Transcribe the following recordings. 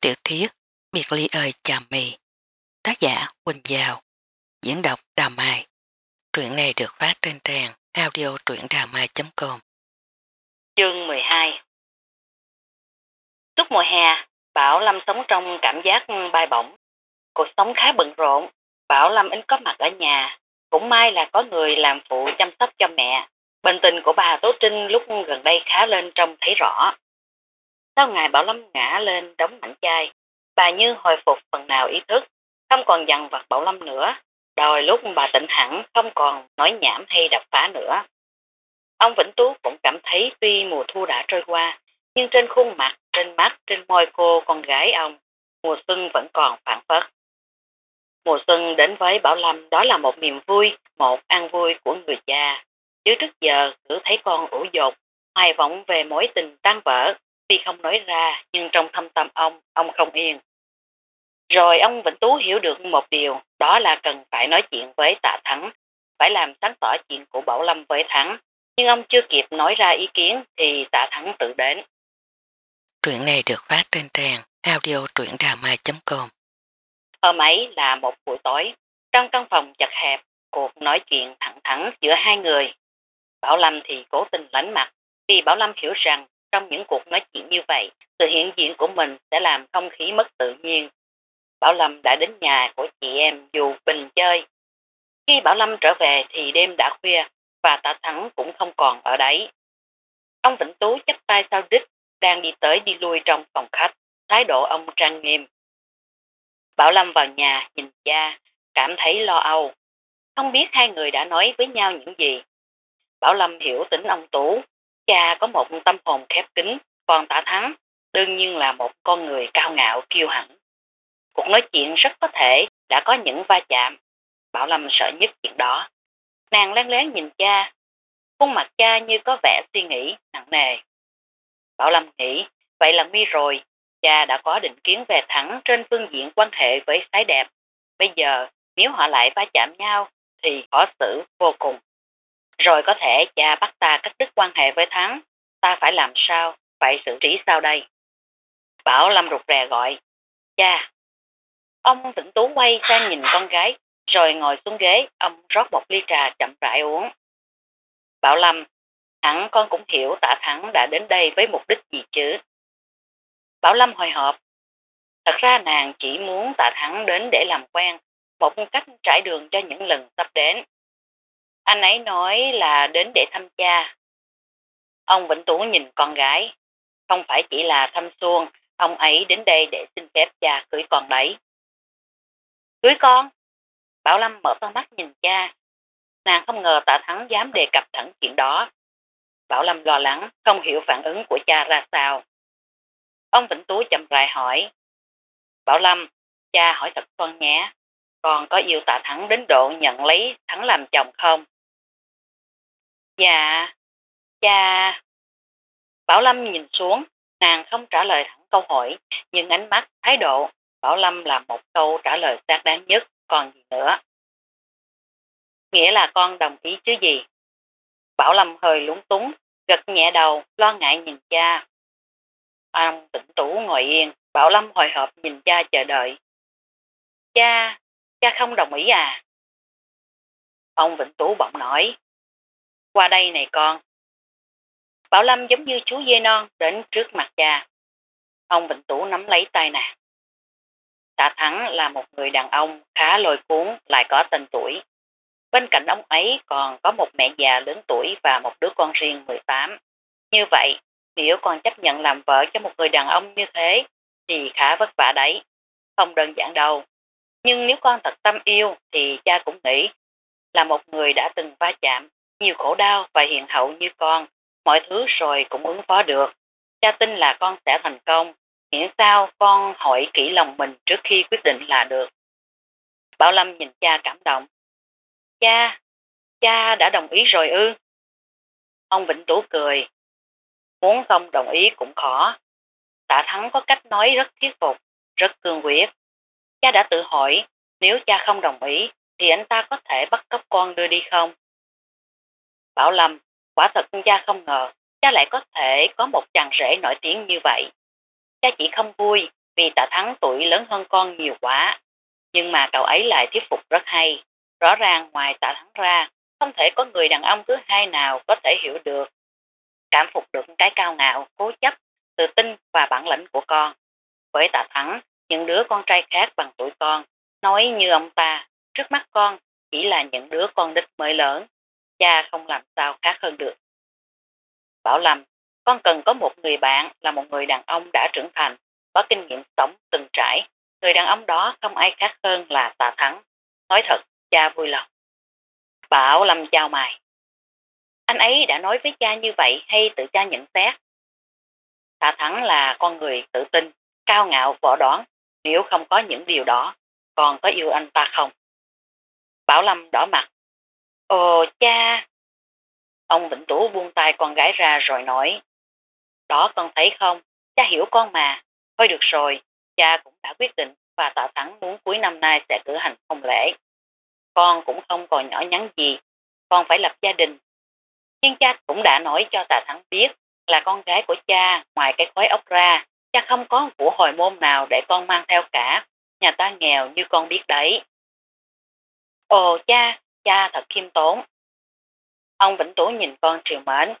Tiểu thuyết Biệt ly ơi chà mì Tác giả Quỳnh Giao Diễn đọc Đà Mai Truyện này được phát trên trang audio truyệnđàmai.com Chương 12 Suốt mùa hè, Bảo Lâm sống trong cảm giác bay bổng. Cuộc sống khá bận rộn, Bảo Lâm ít có mặt ở nhà. Cũng may là có người làm phụ chăm sóc cho mẹ. Bệnh tình của bà Tố Trinh lúc gần đây khá lên trông thấy rõ. Sau ngày Bảo Lâm ngã lên đóng mảnh chai, bà như hồi phục phần nào ý thức, không còn dằn vặt Bảo Lâm nữa, đòi lúc bà tỉnh hẳn không còn nói nhảm hay đập phá nữa. Ông Vĩnh Tú cũng cảm thấy tuy mùa thu đã trôi qua, nhưng trên khuôn mặt, trên mắt, trên môi cô con gái ông, mùa xuân vẫn còn phản phất. Mùa xuân đến với Bảo Lâm đó là một niềm vui, một an vui của người cha. Chứ trước giờ cứ thấy con ủ dột, hoài vọng về mối tình tan vỡ, Tuy không nói ra, nhưng trong thâm tâm ông, ông không yên. Rồi ông Vĩnh Tú hiểu được một điều, đó là cần phải nói chuyện với tạ Thắng, phải làm sáng tỏ chuyện của Bảo Lâm với Thắng. Nhưng ông chưa kịp nói ra ý kiến thì tạ Thắng tự đến. Truyện này được phát trên trang audio truyệnđàmai.com Hôm ấy là một buổi tối, trong căn phòng chật hẹp, cuộc nói chuyện thẳng thắn giữa hai người. Bảo Lâm thì cố tình lánh mặt, vì Bảo Lâm hiểu rằng trong những cuộc nói chuyện như vậy, sự hiện diện của mình sẽ làm không khí mất tự nhiên. Bảo Lâm đã đến nhà của chị em dù bình chơi. Khi Bảo Lâm trở về thì đêm đã khuya và Tạ Thắng cũng không còn ở đấy. Ông Vĩnh Tú chắp tay sau đích đang đi tới đi lui trong phòng khách, thái độ ông trang nghiêm. Bảo Lâm vào nhà nhìn cha, cảm thấy lo âu. Không biết hai người đã nói với nhau những gì. Bảo Lâm hiểu tính ông Tú, Cha có một tâm hồn khép kín, còn tạ thắng đương nhiên là một con người cao ngạo kiêu hãnh. Cuộc nói chuyện rất có thể đã có những va chạm. Bảo Lâm sợ nhất chuyện đó. Nàng lén lén nhìn cha, khuôn mặt cha như có vẻ suy nghĩ nặng nề. Bảo Lâm nghĩ, vậy là nguy rồi, cha đã có định kiến về thẳng trên phương diện quan hệ với phái đẹp. Bây giờ, nếu họ lại va chạm nhau, thì khó xử vô cùng. Rồi có thể cha bắt ta cắt đứt quan hệ với Thắng, ta phải làm sao, phải xử trí sao đây? Bảo Lâm rụt rè gọi, cha. Ông Vĩnh Tú quay sang nhìn con gái, rồi ngồi xuống ghế, ông rót một ly trà chậm rãi uống. Bảo Lâm, hẳn con cũng hiểu tạ Thắng đã đến đây với mục đích gì chứ. Bảo Lâm hồi hộp, thật ra nàng chỉ muốn tạ Thắng đến để làm quen, một cách trải đường cho những lần sắp đến. Anh ấy nói là đến để thăm cha. Ông Vĩnh Tú nhìn con gái. Không phải chỉ là thăm xuông, ông ấy đến đây để xin phép cha cưới con đấy. Cưới con? Bảo Lâm mở con mắt nhìn cha. Nàng không ngờ tạ thắng dám đề cập thẳng chuyện đó. Bảo Lâm lo lắng, không hiểu phản ứng của cha ra sao. Ông Vĩnh Tú chậm rãi hỏi. Bảo Lâm, cha hỏi thật con nhé, con có yêu tạ thắng đến độ nhận lấy thắng làm chồng không? Dạ, cha. Bảo Lâm nhìn xuống, nàng không trả lời thẳng câu hỏi, nhưng ánh mắt, thái độ, Bảo Lâm là một câu trả lời xác đáng nhất, còn gì nữa. Nghĩa là con đồng ý chứ gì? Bảo Lâm hơi lúng túng, gật nhẹ đầu, lo ngại nhìn cha. Ông tỉnh tủ ngồi yên, Bảo Lâm hồi hộp nhìn cha chờ đợi. Cha, cha không đồng ý à? Ông Vĩnh Tú bỗng nói, qua đây này con. Bảo Lâm giống như chú dê non đến trước mặt cha. Ông vĩnh Tủ nắm lấy tay nàng. Tạ Thắng là một người đàn ông khá lôi cuốn lại có tên tuổi. Bên cạnh ông ấy còn có một mẹ già lớn tuổi và một đứa con riêng 18. Như vậy, nếu con chấp nhận làm vợ cho một người đàn ông như thế thì khá vất vả đấy. Không đơn giản đâu. Nhưng nếu con thật tâm yêu thì cha cũng nghĩ là một người đã từng va chạm nhiều khổ đau và hiền hậu như con, mọi thứ rồi cũng ứng phó được. Cha tin là con sẽ thành công, miễn sao con hỏi kỹ lòng mình trước khi quyết định là được. Bảo Lâm nhìn cha cảm động. Cha, cha đã đồng ý rồi ư? Ông Vĩnh Tú cười. Muốn không đồng ý cũng khó. Tạ Thắng có cách nói rất thuyết phục, rất cương quyết. Cha đã tự hỏi, nếu cha không đồng ý, thì anh ta có thể bắt cóc con đưa đi không? Bảo Lâm, quả thật cha không ngờ, cha lại có thể có một chàng rể nổi tiếng như vậy. Cha chỉ không vui vì tạ thắng tuổi lớn hơn con nhiều quá. Nhưng mà cậu ấy lại thuyết phục rất hay. Rõ ràng ngoài tạ thắng ra, không thể có người đàn ông thứ hai nào có thể hiểu được. Cảm phục được cái cao ngạo, cố chấp, tự tin và bản lĩnh của con. Với tạ thắng, những đứa con trai khác bằng tuổi con, nói như ông ta, trước mắt con chỉ là những đứa con đích mới lớn, cha không làm sao khác hơn được. Bảo Lâm, con cần có một người bạn là một người đàn ông đã trưởng thành, có kinh nghiệm sống từng trải. Người đàn ông đó không ai khác hơn là Tạ Thắng. Nói thật, cha vui lòng. Bảo Lâm chào mày. Anh ấy đã nói với cha như vậy hay tự cha nhận xét? Tạ Thắng là con người tự tin, cao ngạo, võ đoán. Nếu không có những điều đó, còn có yêu anh ta không? Bảo Lâm đỏ mặt. Ồ cha! Ông Vĩnh Tú buông tay con gái ra rồi nói. Đó con thấy không, cha hiểu con mà. Thôi được rồi, cha cũng đã quyết định và tạ thắng muốn cuối năm nay sẽ cử hành hôn lễ. Con cũng không còn nhỏ nhắn gì, con phải lập gia đình. Nhưng cha cũng đã nói cho tạ thắng biết là con gái của cha ngoài cái khói ốc ra, cha không có của hồi môn nào để con mang theo cả, nhà ta nghèo như con biết đấy. Ồ cha, cha thật khiêm tốn. Ông Vĩnh Tú nhìn con triều mến.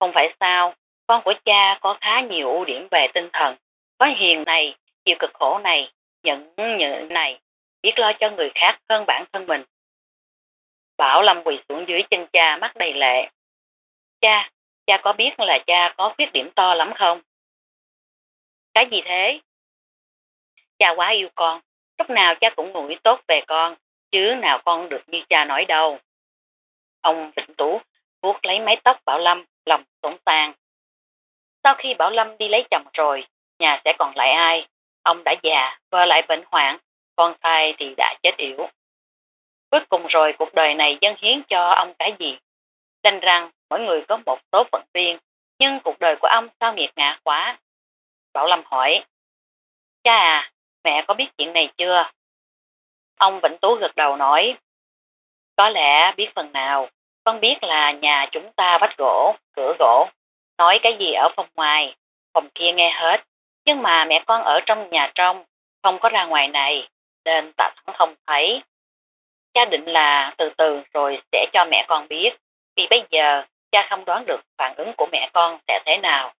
Không phải sao, con của cha có khá nhiều ưu điểm về tinh thần, có hiền này, chịu cực khổ này, nhận nhự này, biết lo cho người khác hơn bản thân mình. Bảo Lâm quỳ xuống dưới chân cha mắt đầy lệ. Cha, cha có biết là cha có khuyết điểm to lắm không? Cái gì thế? Cha quá yêu con, lúc nào cha cũng ngủ tốt về con, chứ nào con được như cha nói đâu. Ông Vĩnh Tú vuốt lấy mái tóc Bảo Lâm, lòng tổn tàn. Sau khi Bảo Lâm đi lấy chồng rồi, nhà sẽ còn lại ai? Ông đã già, vợ lại bệnh hoạn, con trai thì đã chết yểu. Cuối cùng rồi cuộc đời này dân hiến cho ông cái gì? Đành rằng mỗi người có một số phận riêng, nhưng cuộc đời của ông sao nghiệt ngã quá? Bảo Lâm hỏi, cha à, mẹ có biết chuyện này chưa? Ông Vĩnh Tú gật đầu nói, có lẽ biết phần nào, con biết là nhà chúng ta vách gỗ, cửa gỗ, nói cái gì ở phòng ngoài, phòng kia nghe hết, nhưng mà mẹ con ở trong nhà trong, không có ra ngoài này, nên ta thắng không thấy. Cha định là từ từ rồi sẽ cho mẹ con biết, vì bây giờ cha không đoán được phản ứng của mẹ con sẽ thế nào.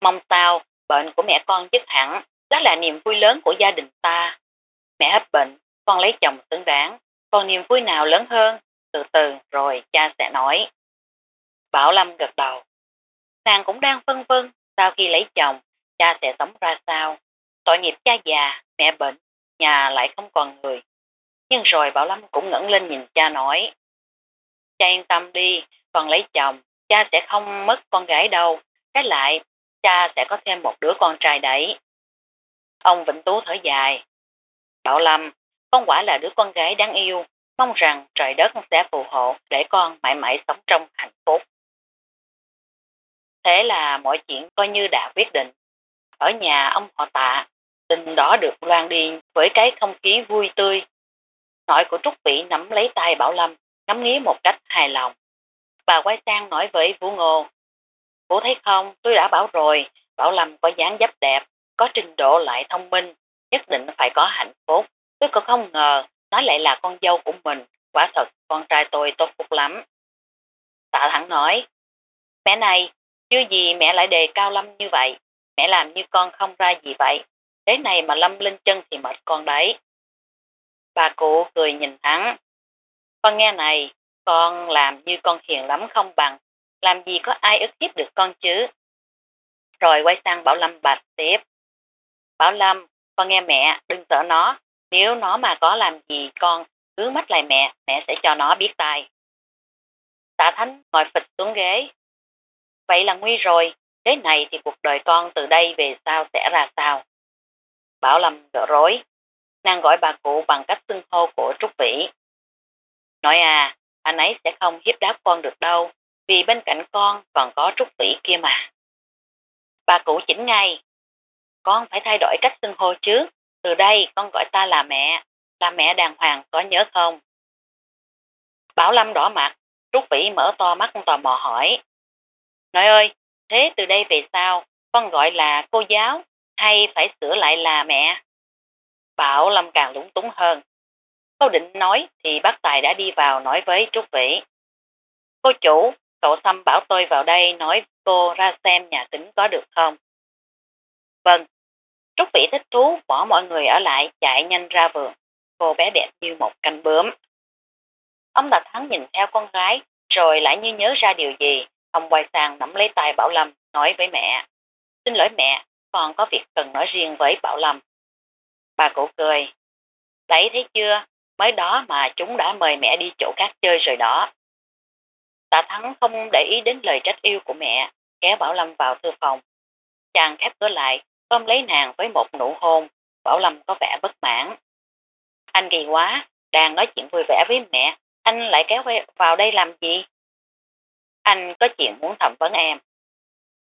Mong sao bệnh của mẹ con dứt hẳn, đó là niềm vui lớn của gia đình ta. Mẹ hết bệnh, con lấy chồng xứng đáng, còn niềm vui nào lớn hơn, từ từ rồi cha sẽ nói. Bảo Lâm gật đầu. Nàng cũng đang phân vân, sau khi lấy chồng, cha sẽ sống ra sao. Tội nghiệp cha già, mẹ bệnh, nhà lại không còn người. Nhưng rồi Bảo Lâm cũng ngẩng lên nhìn cha nói. Cha yên tâm đi, còn lấy chồng, cha sẽ không mất con gái đâu. Cái lại, cha sẽ có thêm một đứa con trai đấy. Ông Vĩnh Tú thở dài. Bảo Lâm, con quả là đứa con gái đáng yêu, mong rằng trời đất sẽ phù hộ để con mãi mãi sống trong hạnh phúc. Thế là mọi chuyện coi như đã quyết định. Ở nhà ông họ tạ, tình đó được loan đi với cái không khí vui tươi. Nội của Trúc Vĩ nắm lấy tay Bảo Lâm, ngắm nghía một cách hài lòng. Bà quay sang nói với Vũ Ngô, Vũ thấy không, tôi đã bảo rồi, Bảo Lâm có dáng dấp đẹp, có trình độ lại thông minh, nhất định phải có hạnh phúc. Tôi còn không ngờ, nó lại là con dâu của mình, quả thật con trai tôi tốt phúc lắm. Tạ thẳng nói, mẹ này, chưa gì mẹ lại đề cao Lâm như vậy, mẹ làm như con không ra gì vậy, thế này mà Lâm lên chân thì mệt con đấy. Bà cụ cười nhìn thắng con nghe này, con làm như con hiền lắm không bằng, làm gì có ai ức hiếp được con chứ. Rồi quay sang Bảo Lâm bạch tiếp. Bảo Lâm, con nghe mẹ, đừng sợ nó, nếu nó mà có làm gì con cứ mất lại mẹ, mẹ sẽ cho nó biết tay. Tạ Thánh ngồi phịch xuống ghế. Vậy là nguy rồi, thế này thì cuộc đời con từ đây về sau sẽ ra sao? Bảo Lâm gỡ rối, nàng gọi bà cụ bằng cách xưng hô của Trúc Vĩ. Nói à, anh ấy sẽ không hiếp đáp con được đâu, vì bên cạnh con còn có Trúc Vĩ kia mà. Bà cụ chỉnh ngay, con phải thay đổi cách xưng hô chứ, từ đây con gọi ta là mẹ, là mẹ đàng hoàng có nhớ không? Bảo Lâm đỏ mặt, Trúc Vĩ mở to mắt tò mò hỏi. Nội ơi, thế từ đây về sau, con gọi là cô giáo hay phải sửa lại là mẹ? Bảo Lâm càng lúng túng hơn. Câu định nói thì bác Tài đã đi vào nói với Trúc Vĩ. Cô chủ, cậu Sâm bảo tôi vào đây nói cô ra xem nhà kính có được không? Vâng. Trúc Vĩ thích thú bỏ mọi người ở lại chạy nhanh ra vườn. Cô bé đẹp như một canh bướm. Ông Tạ Thắng nhìn theo con gái rồi lại như nhớ ra điều gì. Ông quay sang nắm lấy tay Bảo Lâm nói với mẹ. Xin lỗi mẹ, con có việc cần nói riêng với Bảo Lâm. Bà cụ cười. Đấy thấy chưa, mới đó mà chúng đã mời mẹ đi chỗ khác chơi rồi đó. Tạ Thắng không để ý đến lời trách yêu của mẹ, kéo Bảo Lâm vào thư phòng. Chàng khép cửa lại, ôm lấy nàng với một nụ hôn, Bảo Lâm có vẻ bất mãn. Anh kỳ quá, đang nói chuyện vui vẻ với mẹ, anh lại kéo vào đây làm gì? Anh có chuyện muốn thẩm vấn em.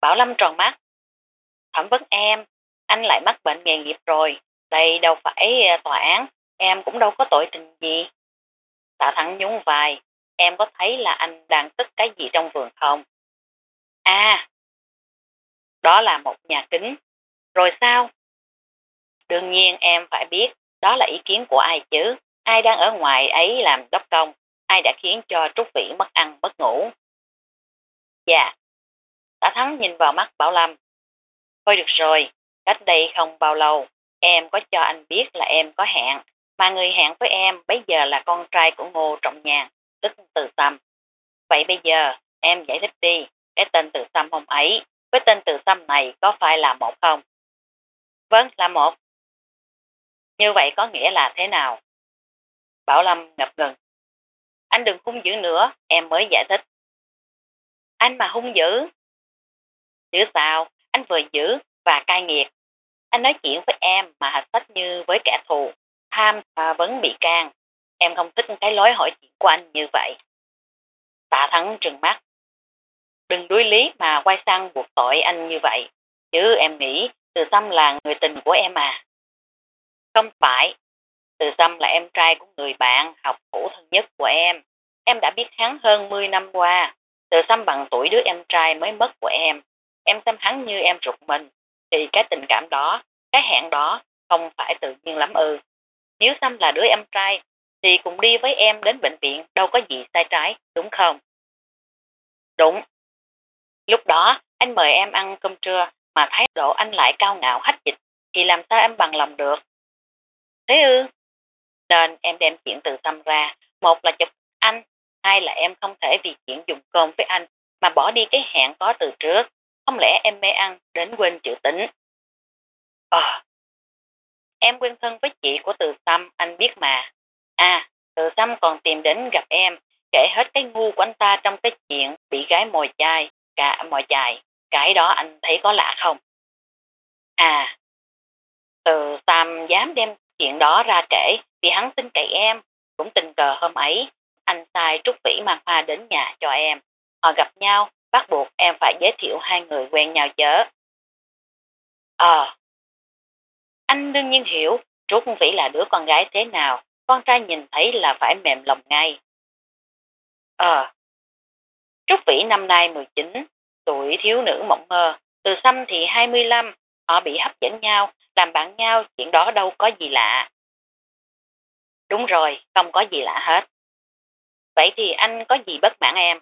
Bảo Lâm tròn mắt. Thẩm vấn em, anh lại mắc bệnh nghề nghiệp rồi, đây đâu phải ờ, tòa án, em cũng đâu có tội tình gì. Tạ Thắng nhún vai, em có thấy là anh đang tức cái gì trong vườn không? À, đó là một nhà kính. Rồi sao? Đương nhiên em phải biết đó là ý kiến của ai chứ. Ai đang ở ngoài ấy làm đốc công, ai đã khiến cho Trúc Vĩ mất ăn mất ngủ. Dạ. Tả Thắng nhìn vào mắt Bảo Lâm. Thôi được rồi, cách đây không bao lâu, em có cho anh biết là em có hẹn, mà người hẹn với em bây giờ là con trai của Ngô Trọng Nhàn, tức Từ Tâm. Vậy bây giờ, em giải thích đi, cái tên Từ Tâm hôm ấy, với tên Từ Tâm này có phải là một không? Vâng, là một. Như vậy có nghĩa là thế nào? Bảo Lâm ngập ngừng. Anh đừng hung dữ nữa, em mới giải thích. Anh mà hung dữ. Chứ sao, anh vừa dữ và cai nghiệt. Anh nói chuyện với em mà hạch sách như với kẻ thù, tham và vấn bị can. Em không thích cái lối hỏi chuyện của anh như vậy. Tạ thắng trừng mắt. Đừng đuối lý mà quay sang buộc tội anh như vậy. Chứ em nghĩ từ Tâm là người tình của em à. Không phải. Từ Tâm là em trai của người bạn học cũ thân nhất của em. Em đã biết hắn hơn 10 năm qua. Từ Tâm bằng tuổi đứa em trai mới mất của em. Em xem hắn như em ruột mình. Thì cái tình cảm đó, cái hẹn đó không phải tự nhiên lắm ư. Nếu Tâm là đứa em trai thì cùng đi với em đến bệnh viện đâu có gì sai trái, đúng không? Đúng. Lúc đó, anh mời em ăn cơm trưa mà thái độ anh lại cao ngạo hách dịch thì làm sao em bằng lòng được? Thế ư? Nên em đem chuyện từ tâm ra, một là chụp anh, hai là em không thể vì chuyện dùng cơm với anh mà bỏ đi cái hẹn có từ trước. Không lẽ em mê ăn đến quên chữ tính? Ờ, em quen thân với chị của Từ Tâm, anh biết mà. À, Từ Tâm còn tìm đến gặp em, kể hết cái ngu của anh ta trong cái chuyện bị gái mồi chai, cả mồi chài. Cái đó anh thấy có lạ không? À, Từ Tam dám đem chuyện đó ra kể vì hắn tin cậy em, cũng tình cờ hôm ấy, anh sai Trúc Vĩ mang hoa đến nhà cho em. Họ gặp nhau, bắt buộc em phải giới thiệu hai người quen nhau chớ. Ờ, anh đương nhiên hiểu Trúc Vĩ là đứa con gái thế nào, con trai nhìn thấy là phải mềm lòng ngay. Ờ, Trúc Vĩ năm nay 19, tuổi thiếu nữ mộng mơ, từ xăm thì 25, họ bị hấp dẫn nhau, làm bạn nhau, chuyện đó đâu có gì lạ. Đúng rồi, không có gì lạ hết. Vậy thì anh có gì bất mãn em?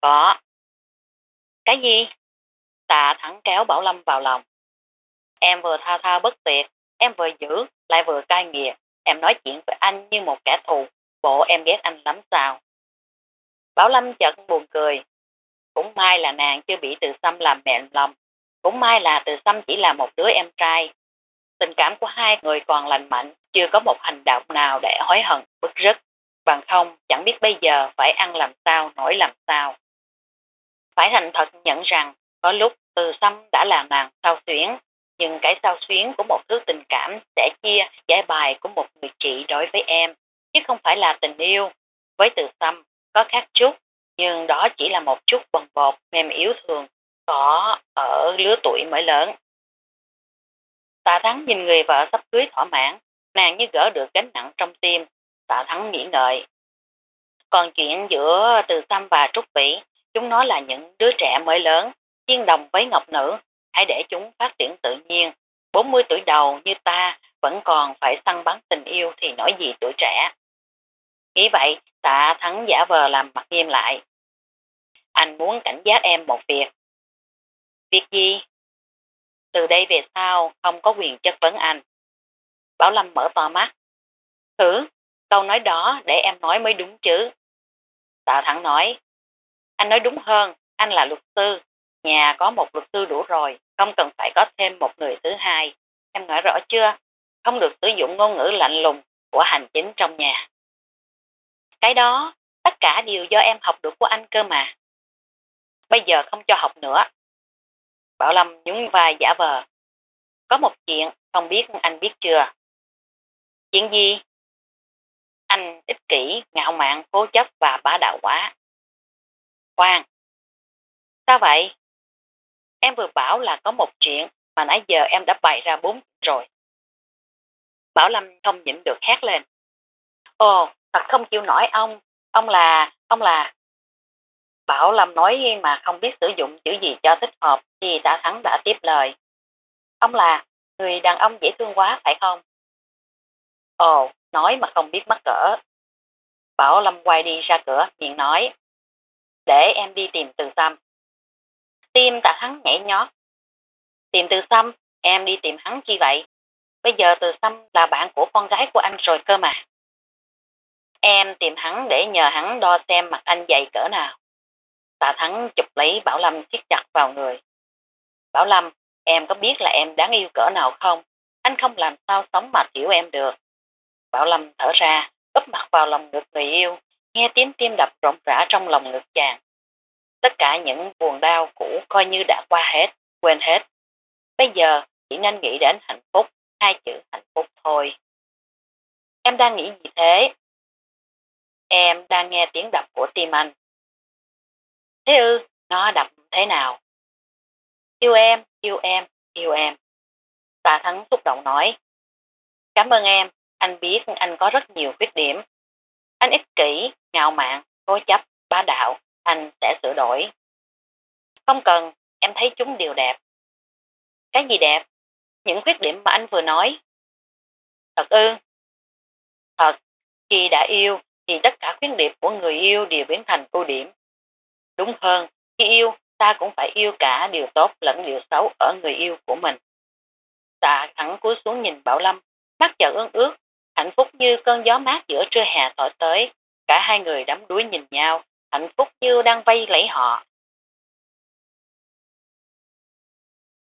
Có. Cái gì? Tạ thẳng kéo Bảo Lâm vào lòng. Em vừa thao thao bất tuyệt, em vừa giữ, lại vừa cai nghiệt. Em nói chuyện với anh như một kẻ thù, bộ em ghét anh lắm sao? Bảo Lâm chợt buồn cười. Cũng may là nàng chưa bị từ xăm làm mẹn lòng. Cũng may là từ xăm chỉ là một đứa em trai. Tình cảm của hai người còn lành mạnh, chưa có một hành động nào để hối hận, bức rứt. Bằng không, chẳng biết bây giờ phải ăn làm sao, nổi làm sao. Phải thành thật nhận rằng, có lúc từ xăm đã làm nàng sao xuyến, nhưng cái sao xuyến của một thứ tình cảm sẽ chia giải bài của một người chị đối với em, chứ không phải là tình yêu. Với từ xăm, có khác chút, nhưng đó chỉ là một chút bồng bột mềm yếu thường, có ở lứa tuổi mới lớn. Tạ Thắng nhìn người vợ sắp cưới thỏa mãn, nàng như gỡ được gánh nặng trong tim, Tạ Thắng nghĩ ngợi. Còn chuyện giữa Từ Tâm và Trúc Vĩ, chúng nó là những đứa trẻ mới lớn, chiên đồng với ngọc nữ, hãy để chúng phát triển tự nhiên. 40 tuổi đầu như ta vẫn còn phải săn bắn tình yêu thì nói gì tuổi trẻ. Nghĩ vậy, tạ thắng giả vờ làm mặt nghiêm lại. Anh muốn cảnh giác em một việc. Việc gì? Từ đây về sau không có quyền chất vấn anh. Bảo Lâm mở to mắt. Thử, câu nói đó để em nói mới đúng chứ. Tạ Thắng nói, anh nói đúng hơn, anh là luật sư, nhà có một luật sư đủ rồi, không cần phải có thêm một người thứ hai. Em nói rõ chưa? Không được sử dụng ngôn ngữ lạnh lùng của hành chính trong nhà. Cái đó, tất cả đều do em học được của anh cơ mà. Bây giờ không cho học nữa. Bảo Lâm nhún vai giả vờ. Có một chuyện, không biết anh biết chưa? Chuyện gì? Anh ích kỷ, ngạo mạn, cố chấp và bá đạo quá. Khoan! Sao vậy? Em vừa bảo là có một chuyện mà nãy giờ em đã bày ra bốn rồi. Bảo Lâm không nhịn được hét lên. Ồ, thật không chịu nổi ông, ông là, ông là... Bảo Lâm nói mà không biết sử dụng chữ gì cho thích hợp thì tạ thắng đã tiếp lời. Ông là người đàn ông dễ thương quá phải không? Ồ, nói mà không biết mắc cỡ. Bảo Lâm quay đi ra cửa, miệng nói. Để em đi tìm từ xăm. Tim tạ thắng nhảy nhót. Tìm từ xăm, em đi tìm hắn chi vậy? Bây giờ từ xăm là bạn của con gái của anh rồi cơ mà. Em tìm hắn để nhờ hắn đo xem mặt anh dày cỡ nào. Tạ Thắng chụp lấy Bảo Lâm siết chặt vào người. Bảo Lâm, em có biết là em đáng yêu cỡ nào không? Anh không làm sao sống mà hiểu em được. Bảo Lâm thở ra, úp mặt vào lòng ngực người yêu, nghe tiếng tim đập rộn rã trong lòng ngực chàng. Tất cả những buồn đau cũ coi như đã qua hết, quên hết. Bây giờ chỉ nên nghĩ đến hạnh phúc, hai chữ hạnh phúc thôi. Em đang nghĩ gì thế? Em đang nghe tiếng đập của tim anh. Thế ư, nó đập thế nào? Yêu em, yêu em, yêu em. Tạ Thắng xúc động nói. Cảm ơn em, anh biết anh có rất nhiều khuyết điểm. Anh ích kỷ, ngạo mạn, cố chấp, bá đạo, anh sẽ sửa đổi. Không cần, em thấy chúng đều đẹp. Cái gì đẹp? Những khuyết điểm mà anh vừa nói. Thật ư? Thật, khi đã yêu thì tất cả khuyến điểm của người yêu đều biến thành ưu điểm. Đúng hơn, khi yêu, ta cũng phải yêu cả điều tốt lẫn điều xấu ở người yêu của mình. Tạ thẳng cúi xuống nhìn Bảo Lâm, mắt chợt ương ướt, hạnh phúc như cơn gió mát giữa trưa hè thổi tới. Cả hai người đắm đuối nhìn nhau, hạnh phúc như đang vây lấy họ.